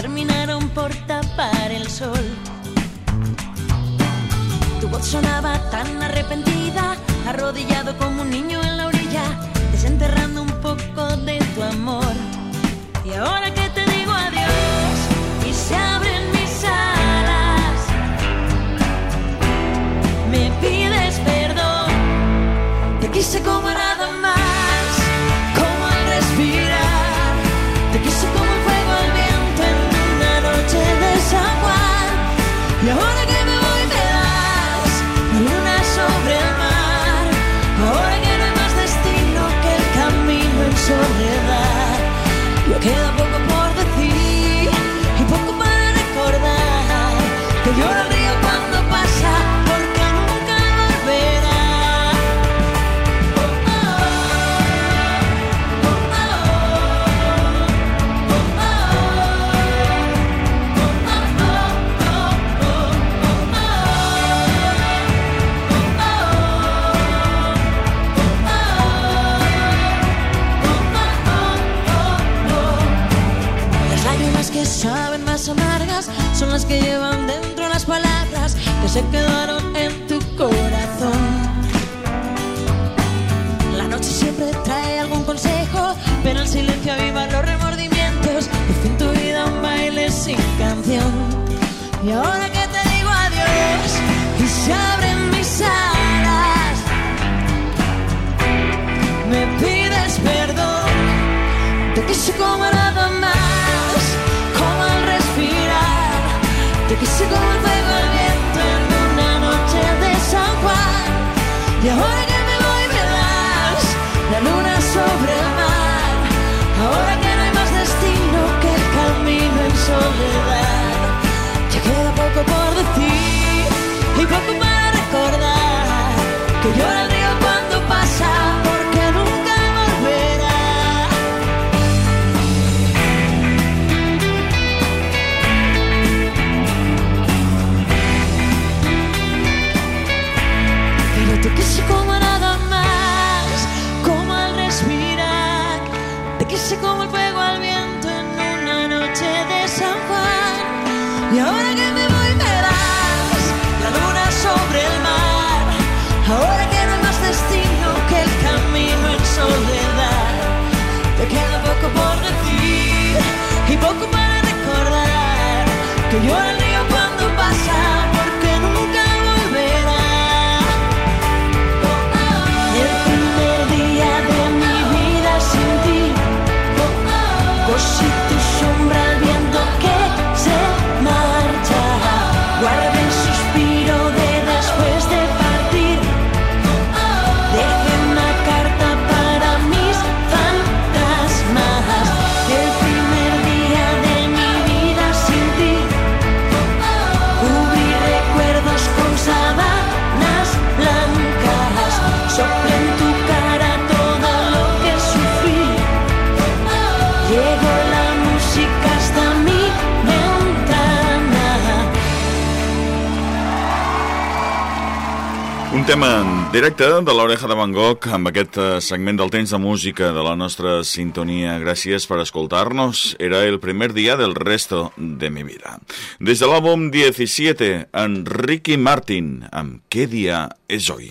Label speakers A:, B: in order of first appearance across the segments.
A: terminaron por tapar el sol. Tu voz sonaba tan arrepentida, arrodillado como un niño en se quedó que se como o. Escoltem en
B: directe de l'Oreja de Van Gogh amb aquest eh, segment del temps de música de la nostra sintonia. Gràcies per escoltar-nos. Era el primer dia del resto de mi vida. Des de l'àlbum 17, en Ricky Martin, amb Què dia és hoy?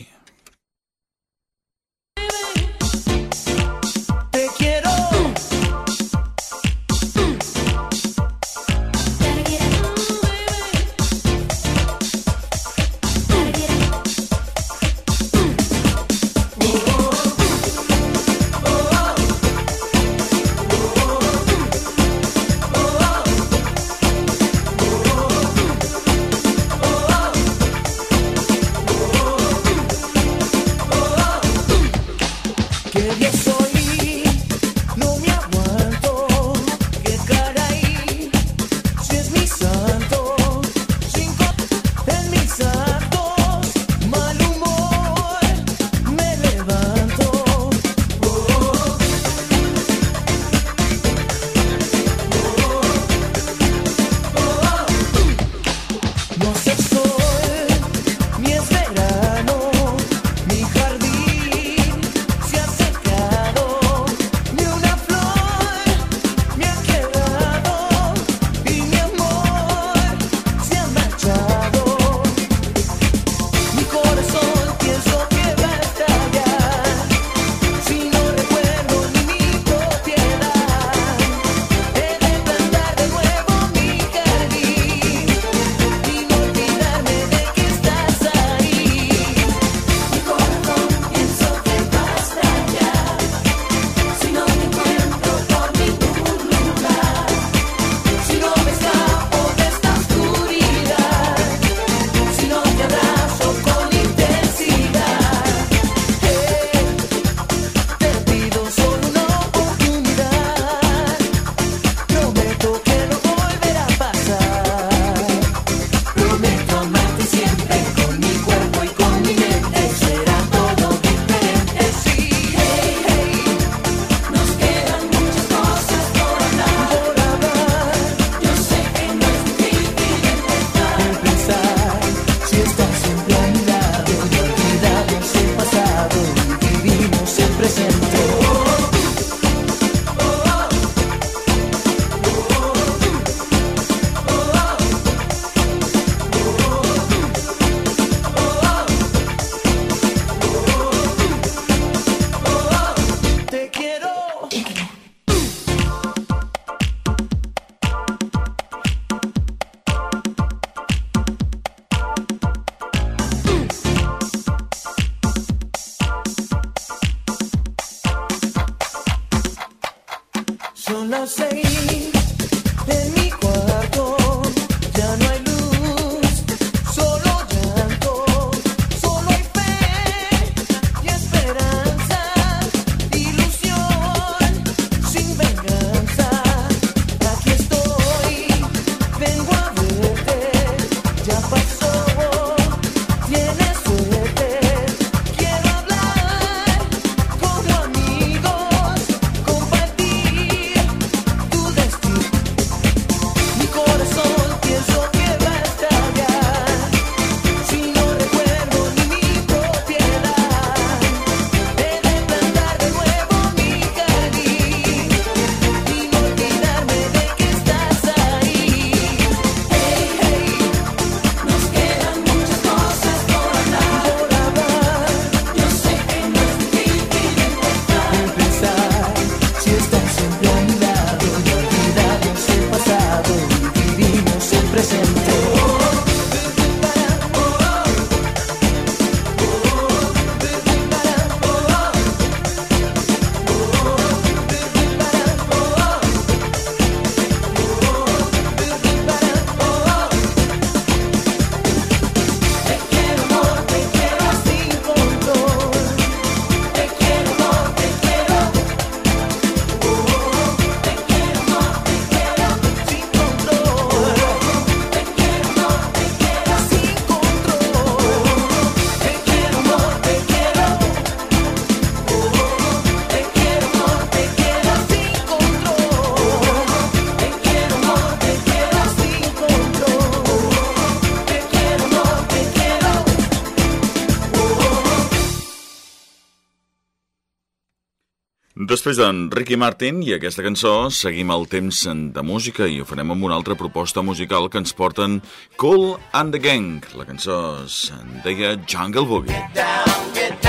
B: Després d'en Ricky Martin i aquesta cançó, seguim el temps de música i ho farem amb una altra proposta musical que ens porten Cool and the Gang. La cançó se'n deia Jungle Boogie. Get down, get down.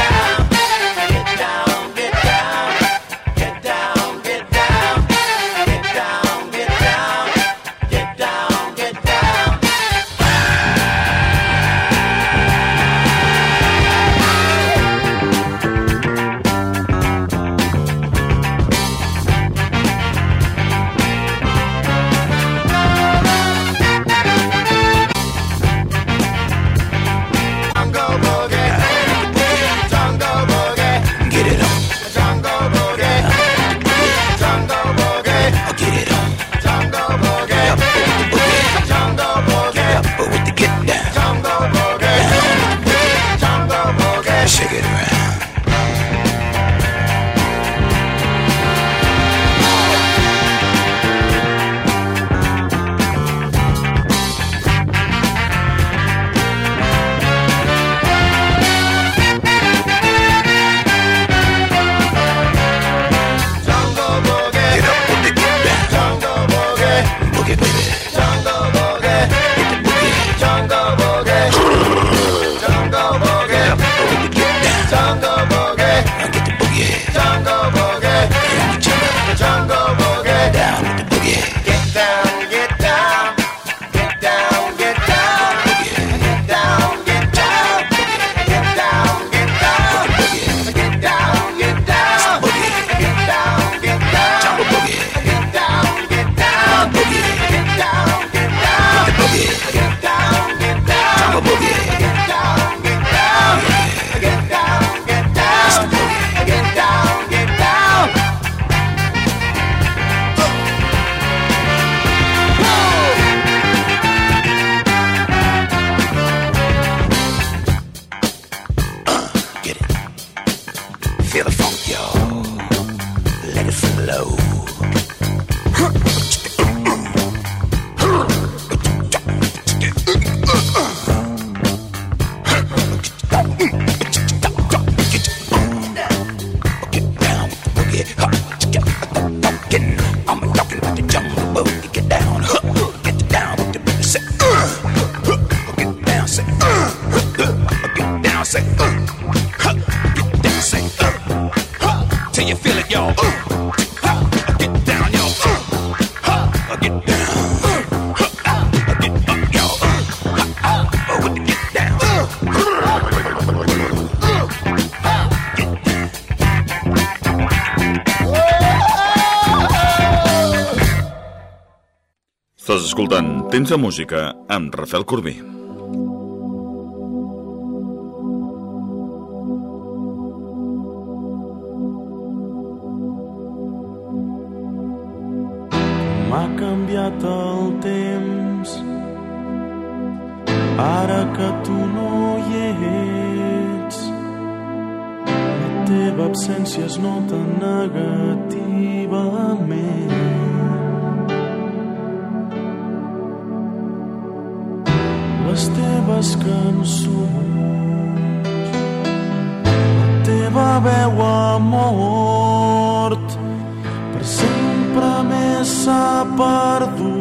C: you feel it, y'all. Get down, y'all. Ha, get down. Ha, get up, get down.
B: Estàs escoltant Temps de Música amb Rafael Corbí.
D: Canviat el temps ara que tu no hi ets. La teva absència es nota negativament. Les teves cançons, la teva veu ha sapardo.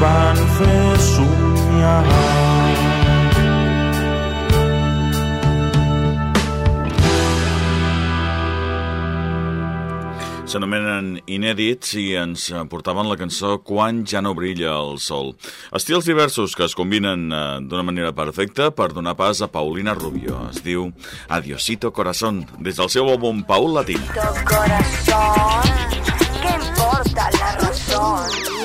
D: Van fer somiar.
B: S'anomenen inèdits i ens portaven la cançó Quan ja no brilla el sol. Estils diversos que es combinen eh, d'una manera perfecta per donar pas a Paulina Rubio. Es diu Adiosito Corazón, des del seu àlbum Paul Latina.
E: corazón, ¿qué importa la razón?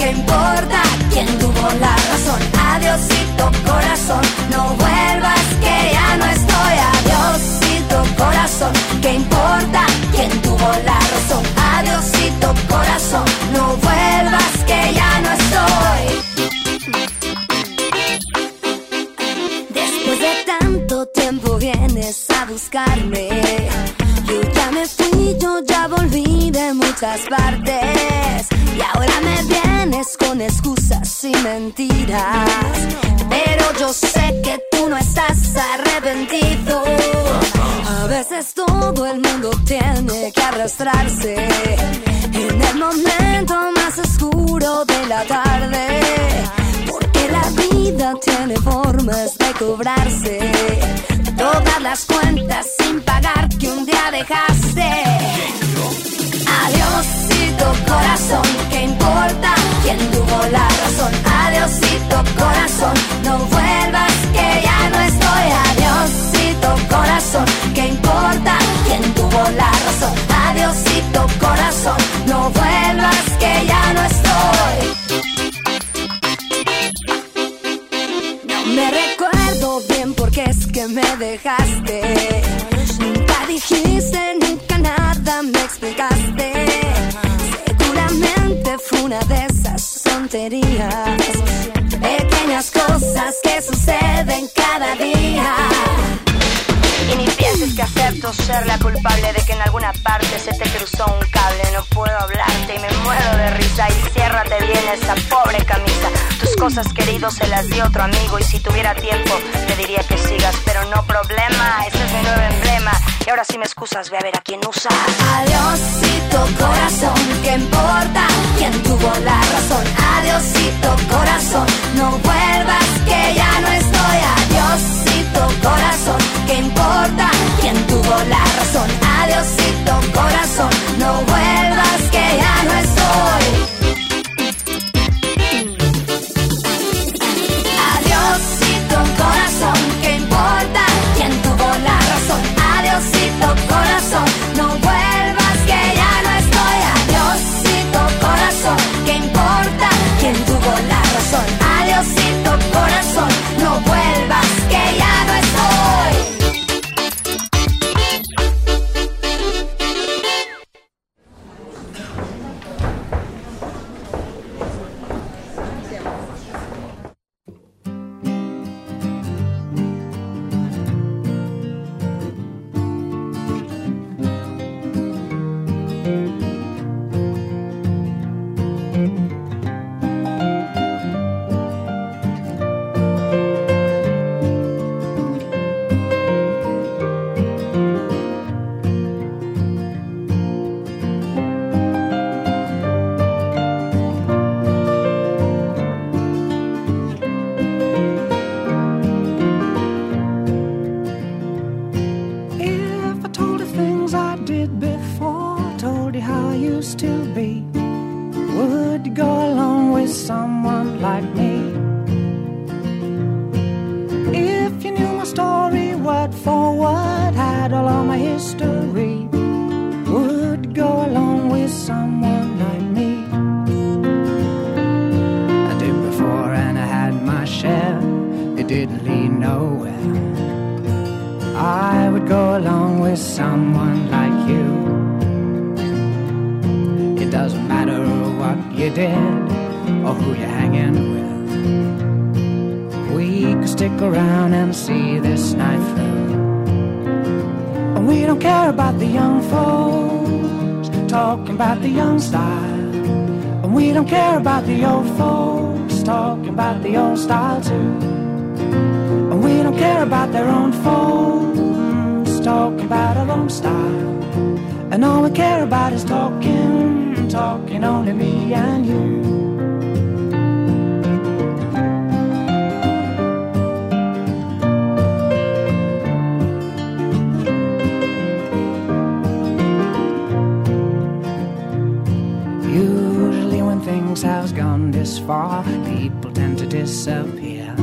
E: ¿Qué importa quién tuvo la razón? Adiosito corazón, no vuelvas que ya no estoy. Adiosito corazón, ¿qué importa quién tuvo la razón? Adiosito corazón, no vuelvas que ya no estoy. Después de tanto tiempo vienes a buscarme. Yo ya me fui, yo ya volví de muchas partes. Excusas y mentiras. Pero yo sé que tú no estás arrepentido. A veces todo el mundo tiene que arrastrarse. En el momento más oscuro de la tarde. Porque la vida tiene forma es de cobrarse todas las cuentas sin pagar que un día dejaste. Adiósito corazón, ¿qué importa quién tuvo la razón? Adiósito corazón, no vuelvas que ya no estoy. Adiósito corazón, ¿qué importa quién tuvo la razón? Adiósito corazón, no vuelvas que ya no estoy. No me recuerdo bien porque es que me dejaste. Nunca dijiste,
F: acepto ser la culpable de que en alguna parte se te cruzó un cable. No puedo hablarte y me muero de risa. Y ciérrate bien esa pobre camisa. Tus cosas queridos se las di otro amigo. Y si tuviera tiempo, te diría que sigas. Pero no problema, ese es mi nuevo emblema. Y ahora si me excusas, ve a ver a quién usa.
E: Adiósito corazón, ¿qué importa quién tuvo la razón? Adiósito corazón, no vuelvas que ya no estoy. Adiósito corazón, ¿qué importa quién tuvo la razón? Adiósito corazón, no vuelvas
G: to be, would go along with someone around and see this night through. And we don't care about the young folks talking about the young style. And we don't care about the old folks talking about the old style too. And we don't care about their own folks talking about our own style. And all we care about is talking, talking only me and you. This far, people tend to disappear.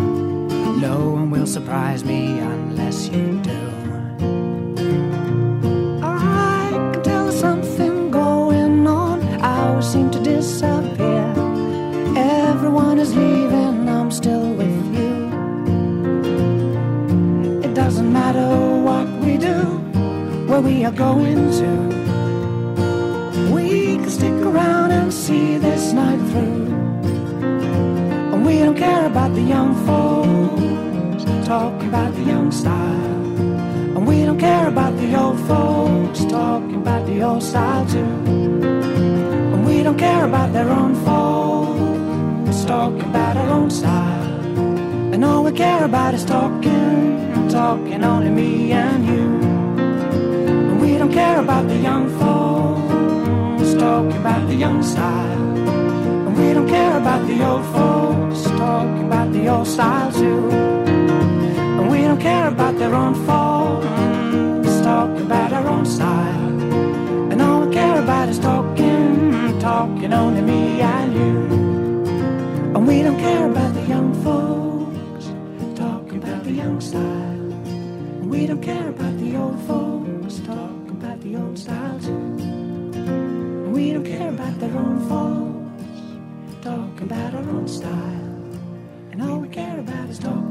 G: No one will surprise me unless you do. I can tell there's something going on. I always seem to disappear. Everyone is leaving, I'm still with you. It doesn't matter what we do, where we are going about their own faults, talking about our own style, And all we care about is talking, talking only me and you. And we don't care about the young folks, talking about the young side. And we don't care about the old folks, talking about the old style too. And we don't care about their own faults, talking about our own side. talking, only me and you. And we don't care about the young folks talking about the young style. And we don't care about the old folks talking about the old style too. And we don't care about their own folks talking about our own style. And all we care about is talking.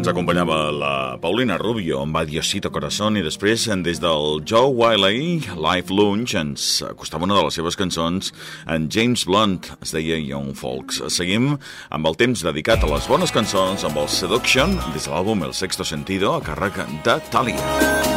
A: Ens acompanyava la Paulina Rubio amb Adiosito Corazón i després des del Joe Wiley Life Lunch ens acostava una de les seves cançons en James Blunt es deia Young Folks. Seguim amb el temps dedicat a les bones cançons amb el Seduction des de l'àlbum El Sexto Sentido a càrrec de Talia. Música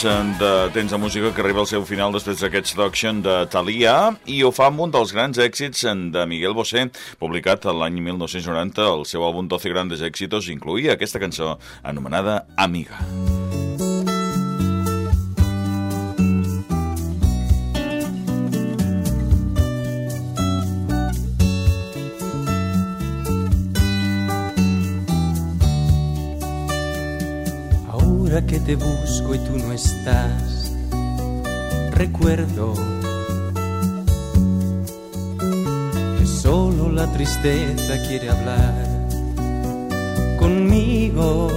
A: temps de temps de música que arriba al seu final després d'aquest Seduction de Thalia i ho fa amb un dels grans èxits de Miguel Bosé, publicat l'any 1990. El seu àlbum 12 Grandes èxitos incluïa aquesta cançó anomenada Amiga. Amiga.
H: Ahora que te busco y tú no estás, recuerdo que solo la tristeza quiere hablar conmigo.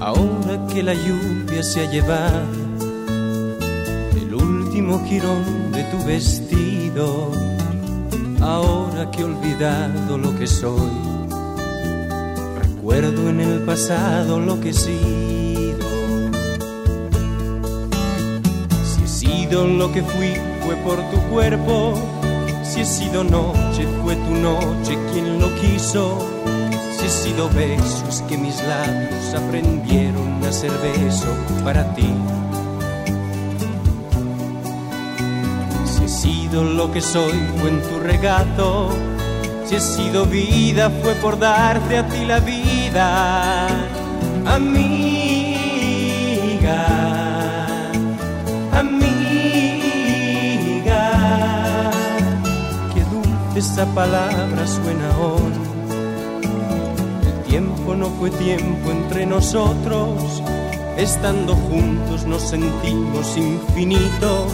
H: Ahora que la lluvia se ha llevado el último jirón de tu vestido, ahora que he olvidado lo que soy, recuerdo en el pasado lo que he sido. Si he sido lo que fui, fue por tu cuerpo. Si he sido noche, fue tu noche quien lo quiso. Si he sido besos que mis labios aprendieron a ser beso para ti. Si he sido lo que soy, fue en tu regato. Si he sido vida, fue por darte a ti la vida, amiga, amiga. Qué dulce esa palabra suena hoy. El tiempo no fue tiempo entre nosotros. Estando juntos nos sentimos infinitos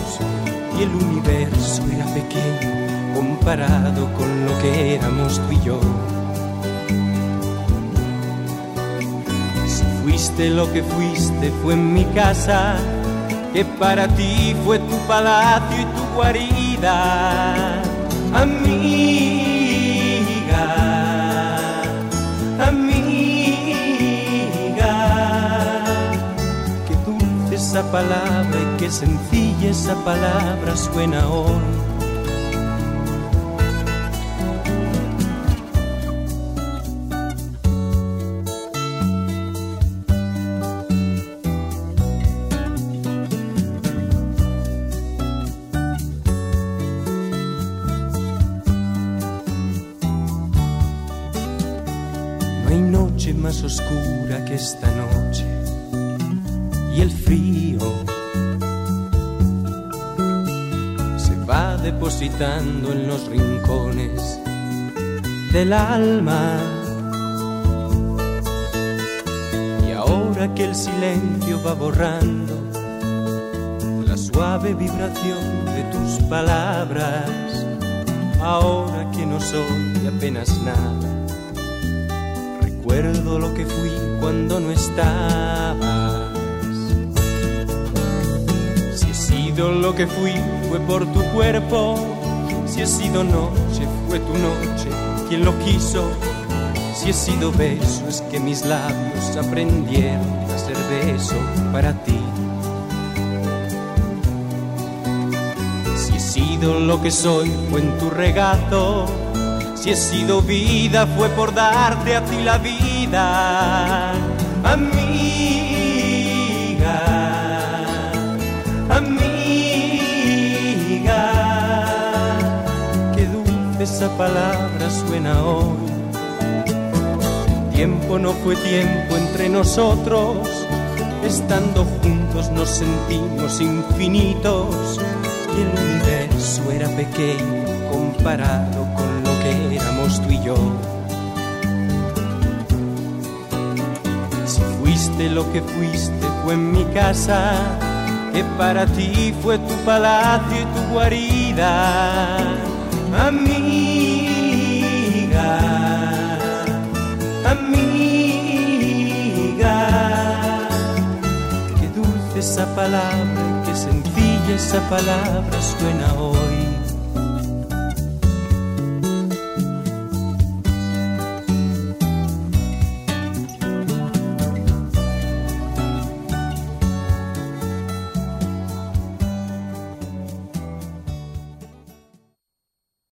H: y el universo era pequeño comparado con lo que éramos tú y yo. Si fuiste lo que fuiste fue en mi casa, que para ti fue tu palacio y tu guarida, amiga, amiga. Qué dulce esa palabra y qué sencilla esa palabra suena hoy. Depositando en los rincones del alma. Y ahora que el silencio va borrando la suave vibración de tus palabras, ahora que no soy apenas nada recuerdo lo que fui cuando no estabas. Si he sido lo que fui fue por tu cuerpo, si he sido noche fue tu noche quien lo quiso. Si he sido beso es que mis labios aprendieron a ser beso para ti. Si he sido lo que soy fue en tu regazo. Si he sido vida fue por darte a ti la vida, amiga, esa palabra suena hoy. Tiempo no fue tiempo entre nosotros, estando juntos nos sentimos infinitos y el universo era pequeño comparado con lo que éramos tú y yo. Si fuiste lo que fuiste fue en mi casa, que para ti fue tu palacio y tu guarida, amiga, amiga. Qué dulce esa palabra qué sencilla esa palabra suena hoy.